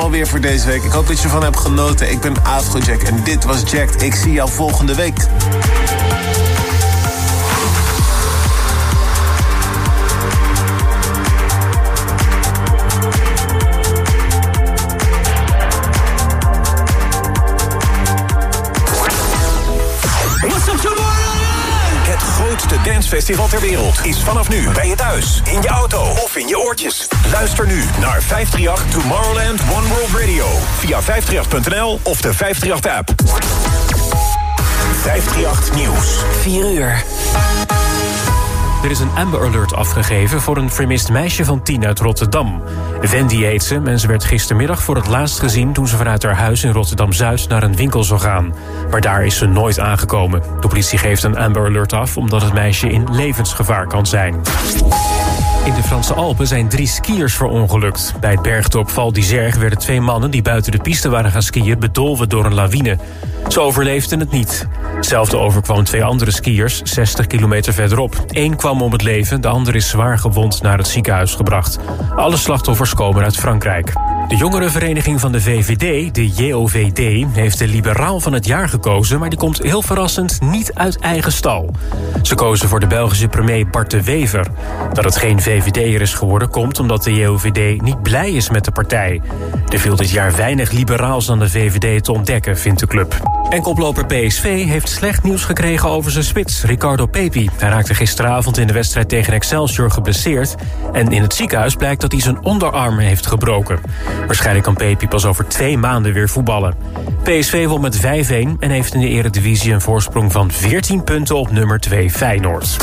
alweer voor deze week. Ik hoop dat je ervan hebt genoten. Ik ben Afrojack en dit was Jacked. Ik zie jou volgende week. Dancefestival ter wereld is vanaf nu bij je thuis, in je auto of in je oortjes. Luister nu naar 538 Tomorrowland One World Radio via 538.nl of de 538-app. 538 Nieuws. 4 uur. Er is een Amber Alert afgegeven voor een vermist meisje van 10 uit Rotterdam. Wendy heet ze en ze werd gistermiddag voor het laatst gezien... toen ze vanuit haar huis in Rotterdam-Zuid naar een winkel zou gaan. Maar daar is ze nooit aangekomen. De politie geeft een Amber Alert af omdat het meisje in levensgevaar kan zijn. In de Franse Alpen zijn drie skiers verongelukt. Bij het bergtop Val d'Isère werden twee mannen die buiten de piste waren gaan skiën bedolven door een lawine. Ze overleefden het niet. Hetzelfde overkwam twee andere skiers, 60 kilometer verderop. Eén kwam om het leven, de ander is zwaar gewond naar het ziekenhuis gebracht. Alle slachtoffers komen uit Frankrijk. De jongerenvereniging van de VVD, de JOVD, heeft de liberaal van het jaar gekozen... maar die komt heel verrassend niet uit eigen stal. Ze kozen voor de Belgische premier Bart de Wever. Dat het geen VVD'er is geworden komt omdat de JOVD niet blij is met de partij. Er viel dit jaar weinig liberaals aan de VVD te ontdekken, vindt de club. En koploper PSV heeft slecht nieuws gekregen over zijn spits, Ricardo Pepi. Hij raakte gisteravond in de wedstrijd tegen Excelsior geblesseerd... en in het ziekenhuis blijkt dat hij zijn onderarm heeft gebroken. Waarschijnlijk kan Pepi pas over twee maanden weer voetballen. PSV won met 5-1 en heeft in de eredivisie een voorsprong van 14 punten op nummer 2 Feyenoord.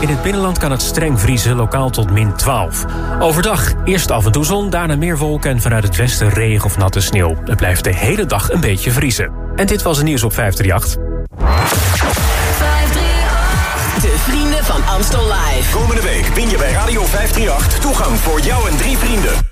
In het binnenland kan het streng vriezen, lokaal tot min 12. Overdag eerst af en toe zon, daarna meer wolken... en vanuit het westen regen of natte sneeuw. Het blijft de hele dag een beetje vriezen. En dit was het nieuws op 538. De vrienden van Amstel Live. Komende week win je bij Radio 538 toegang voor jou en drie vrienden.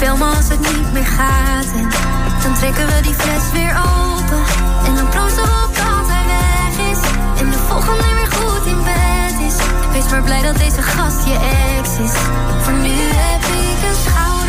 Bel me als het niet meer gaat. En dan trekken we die fles weer open. En dan proosten we op dat hij weg is. En de volgende weer goed in bed is. Wees maar blij dat deze gast je ex is. Voor nu heb ik een schouder.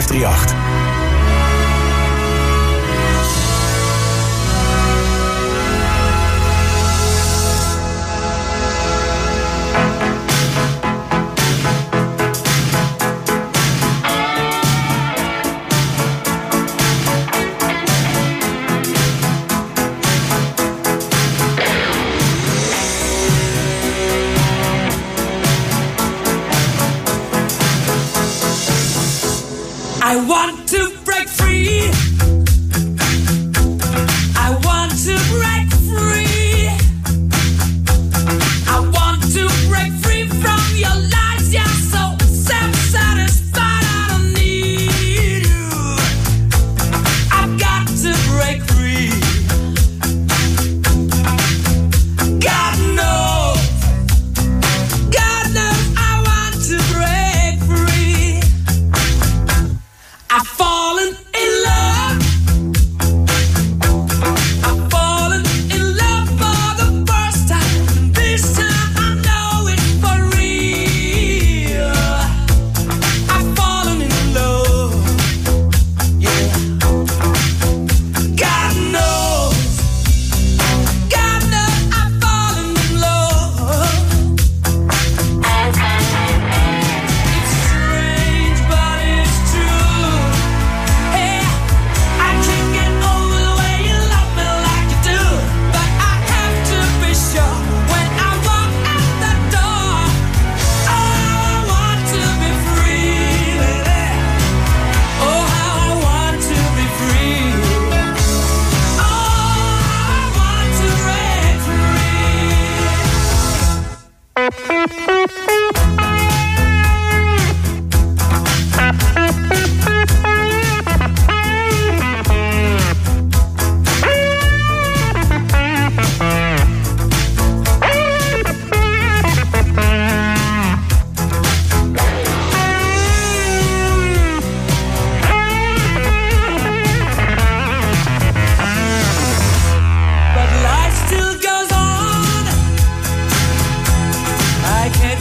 538. to break free. I want to break.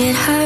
it her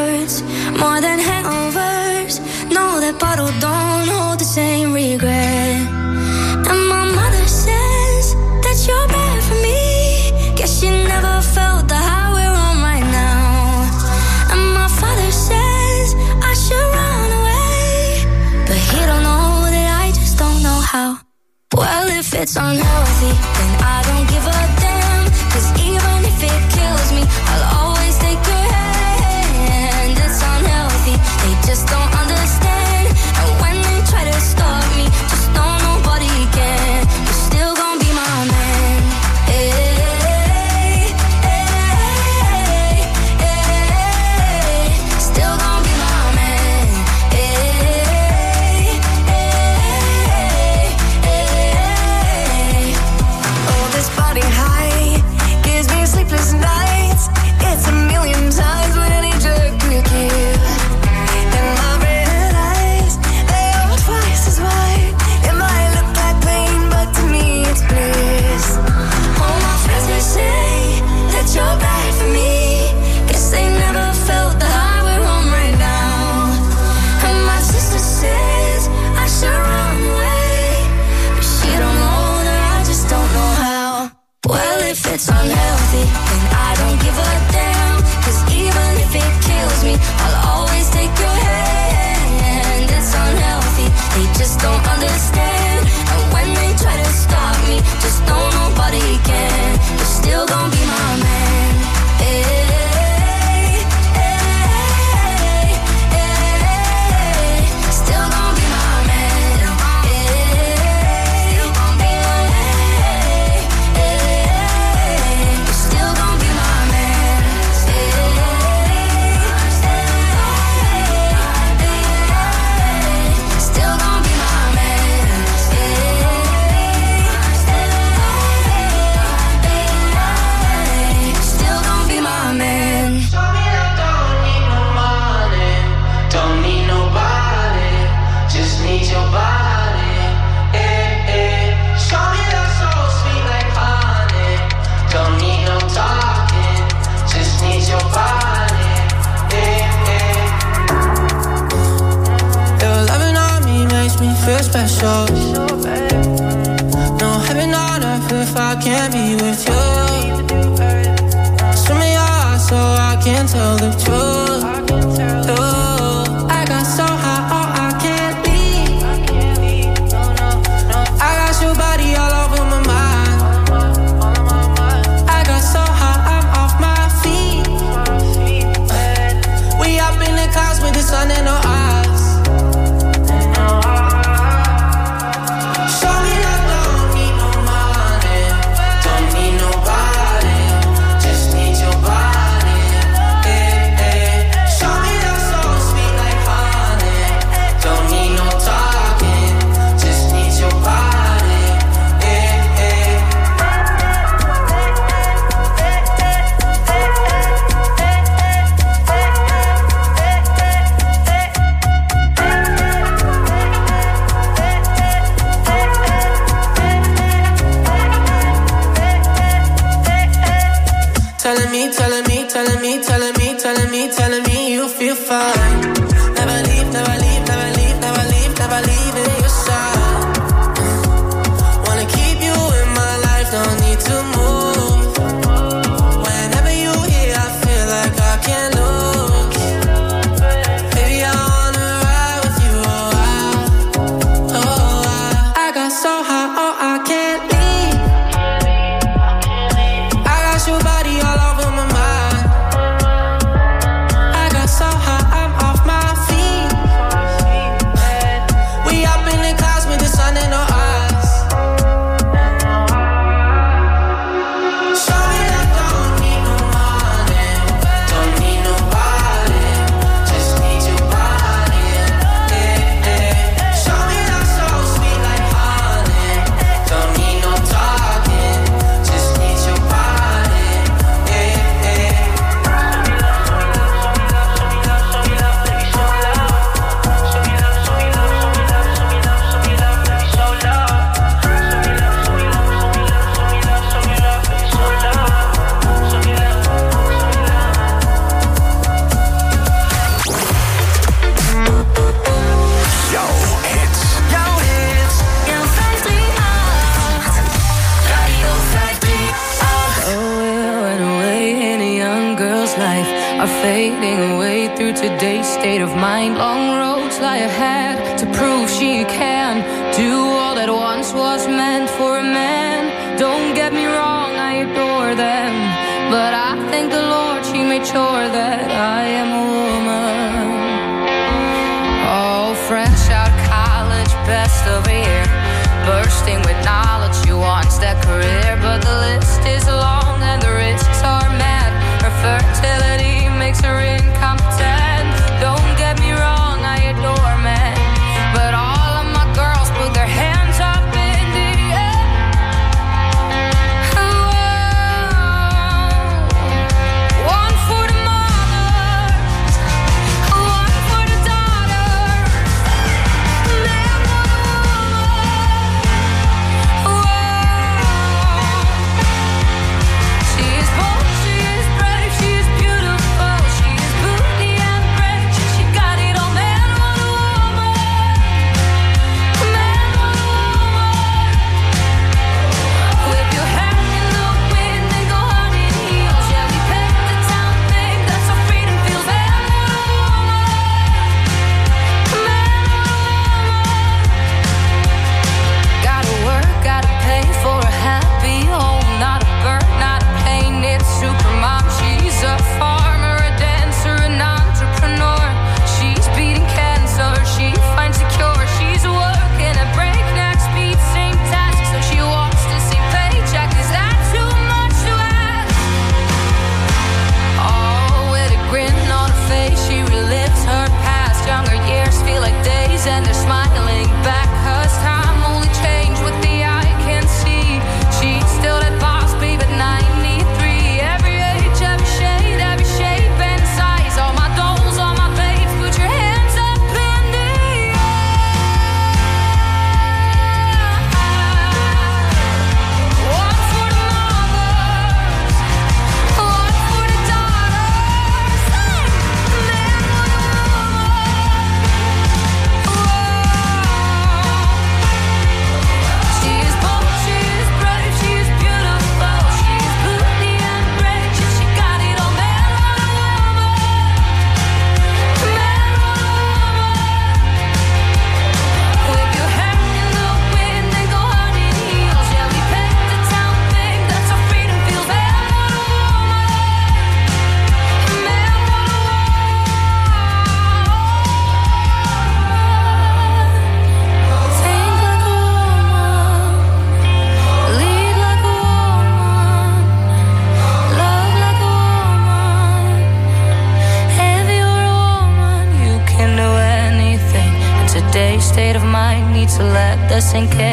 sin querer.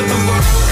over the world.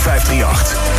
538.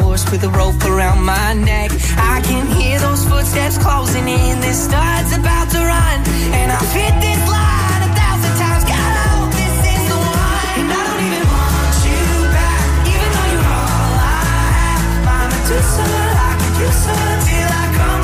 horse with a rope around my neck. I can hear those footsteps closing in. This stud's about to run, and I've hit this line a thousand times. God, this is the one. And I don't even want you back, even though you're all I have. I'm I till I come.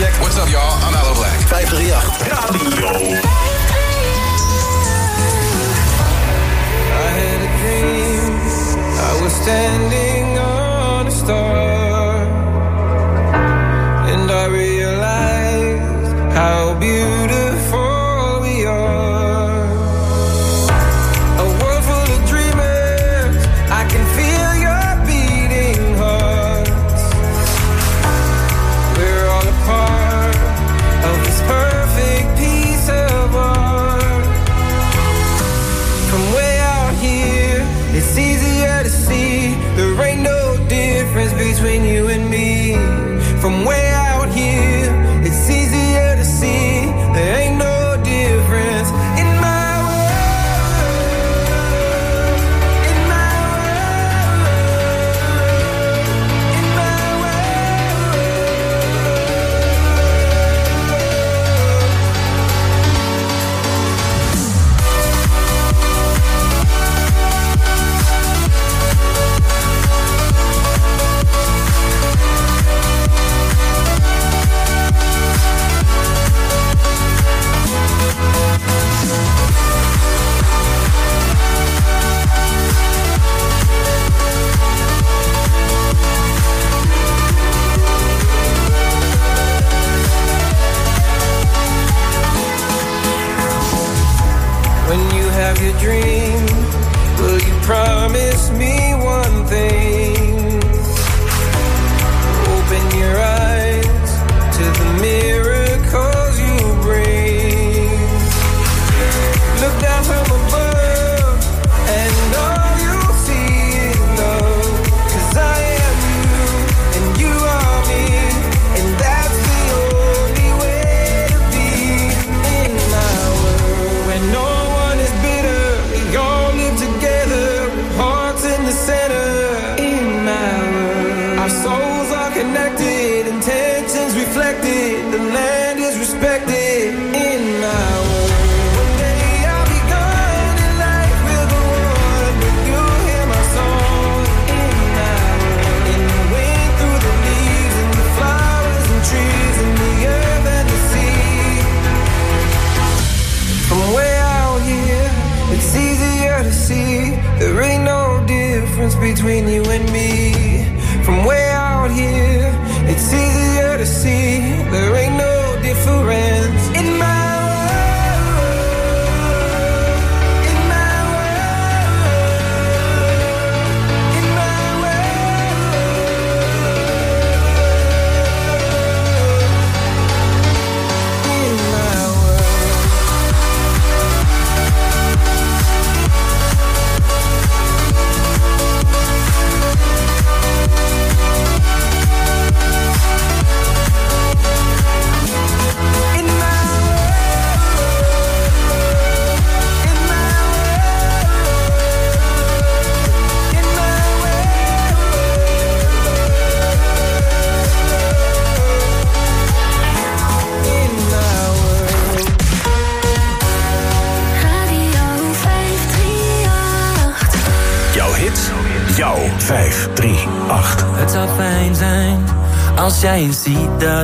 Check. What's up, y'all? I'm Aloe Black. 538 Radio. I had a dream. I was standing.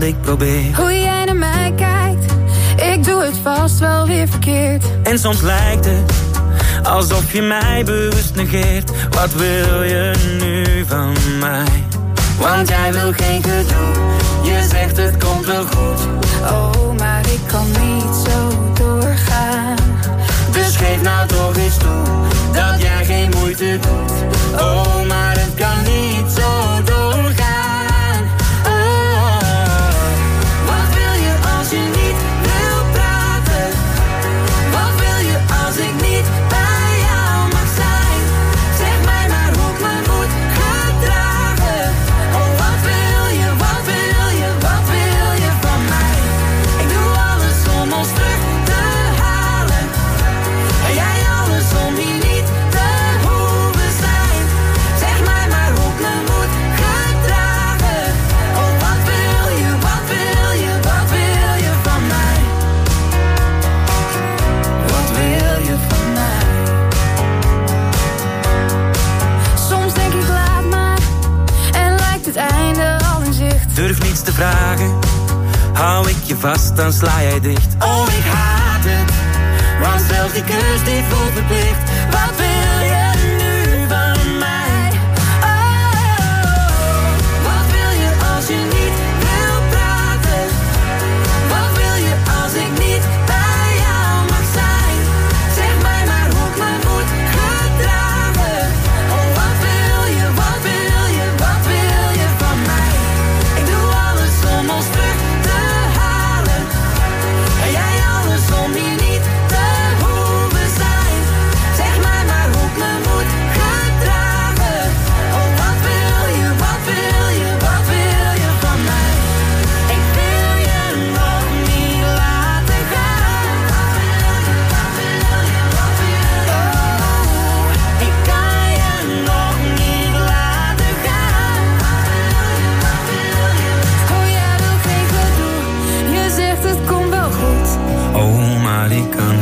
Ik probeer. Hoe jij naar mij kijkt, ik doe het vast wel weer verkeerd. En soms lijkt het alsof je mij bewust negeert. Wat wil je nu van mij? Want jij wil geen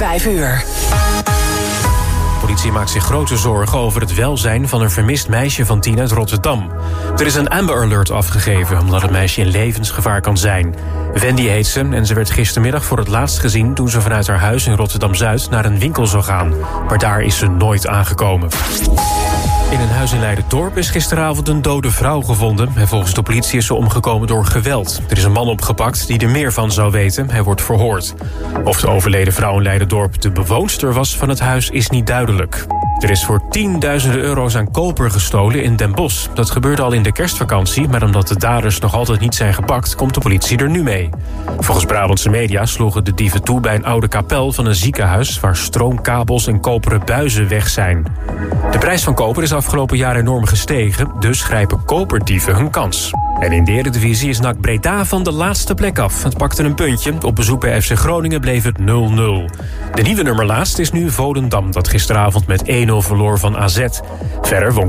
5 uur. De politie maakt zich grote zorgen over het welzijn van een vermist meisje van 10 uit Rotterdam. Er is een Amber Alert afgegeven omdat het meisje in levensgevaar kan zijn. Wendy heet ze en ze werd gistermiddag voor het laatst gezien... toen ze vanuit haar huis in Rotterdam-Zuid naar een winkel zou gaan. Maar daar is ze nooit aangekomen. In een huis in Leiden-Dorp is gisteravond een dode vrouw gevonden. En volgens de politie is ze omgekomen door geweld. Er is een man opgepakt die er meer van zou weten. Hij wordt verhoord. Of de overleden vrouw in Leiden-Dorp de bewoonster was van het huis is niet duidelijk. Er is voor tienduizenden euro's aan koper gestolen in Den Bosch. Dat gebeurde al in de kerstvakantie, maar omdat de daders nog altijd niet zijn gepakt... komt de politie er nu mee. Volgens Brabantse media sloegen de dieven toe bij een oude kapel van een ziekenhuis... waar stroomkabels en koperen buizen weg zijn. De prijs van koper is afgelopen jaar enorm gestegen... dus grijpen koperdieven hun kans. En in de Eredivisie is NAC Breda van de laatste plek af. Het pakte een puntje. Op bezoek bij FC Groningen bleef het 0-0. De nieuwe nummer laatst is nu Volendam... dat gisteravond met 1-0 verloor van AZ. Verder won